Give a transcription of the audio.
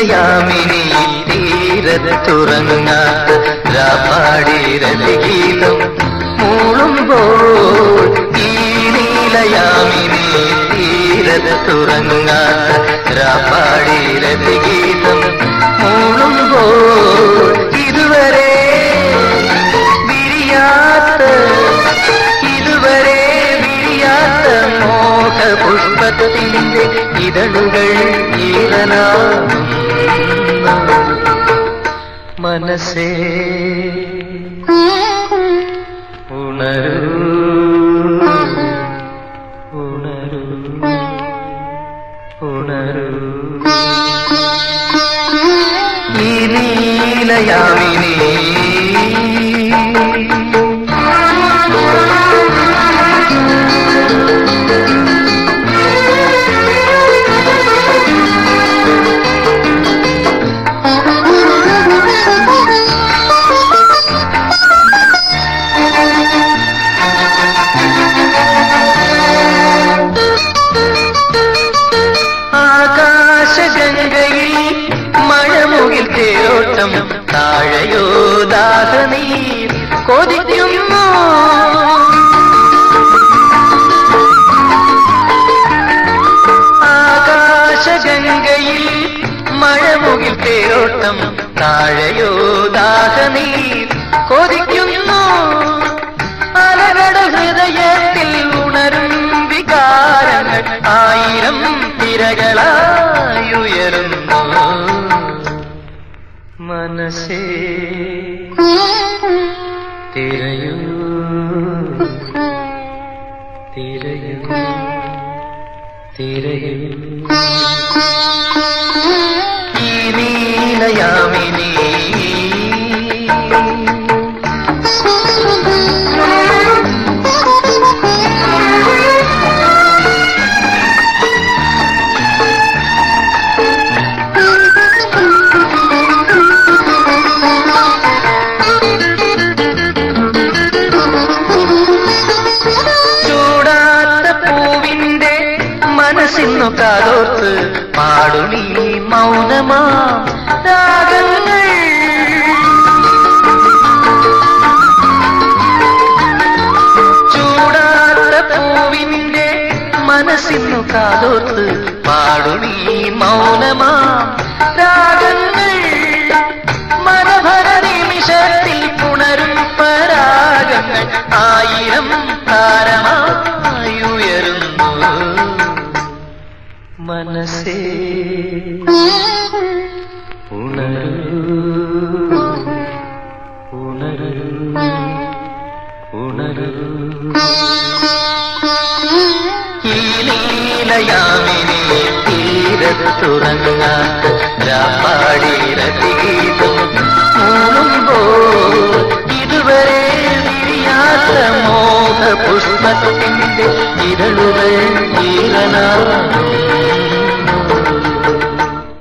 നീലയാമിനി തീരത് രാപ്പാടി ഗീതം മൂളുമ്പോൾ ഈ നീലയാമിനി തുറങ്ങ രാപ്പാടി ഗീതം മൂളുമ്പോൾ ഇതുവരെ വിരിയാത്ത ഇതുവരെ വിരിയാത്ത മോഹപുഷ്പത്തിന്റെ ഇതളുകൾ ഈറനാകും മനസ്സേ ഉണരൂ. ഉണരൂ. ഉണരൂ. ഈ നീലയാമിനി കൊതിക്കുന്നു. ആകാശഗംഗയിൽ മഴമുകിൽ തേരോട്ടം താഴയോ ദാഹനീർ കൊതിക്കുന്നു. അലകട ഹൃദയത്തിൽ ഉണരും വികാരങ്ങൾ ആയിരം തിരകളായുയരുന്നു മനസ്സേ. തിരയൂ. തിരയൂ. തിരയൂ. നീലയാമിനി മനസ്സിന്നു കാതോർത്ത് പാടുണീ മൗനമാ രാഗങ്ങൾ ചൂടാത്ത പൂവിന്റെ മനസ്സിന്നു കാതോർത്ത് പാടുണീ മൗനമാ രാഗങ്ങൾ മനഭര നിമിഷത്തിൽ പുണരും പരാഗങ്ങൾ ആയിരം താരമായുയരുന്നു മനസ്സേ ഉണരൂ ഉണരൂ ഉണരൂ ഈ നീലയാമിനി തീരത്തുറങ്ങാത്ത രാപ്പാടി രതിഗീതം മൂളുമ്പോൾ ഇതുവരെ വിരിയാത്ത മോഹ പുഷ്പത്തിന്റെ ഇതളുകൾ ഈറനാകും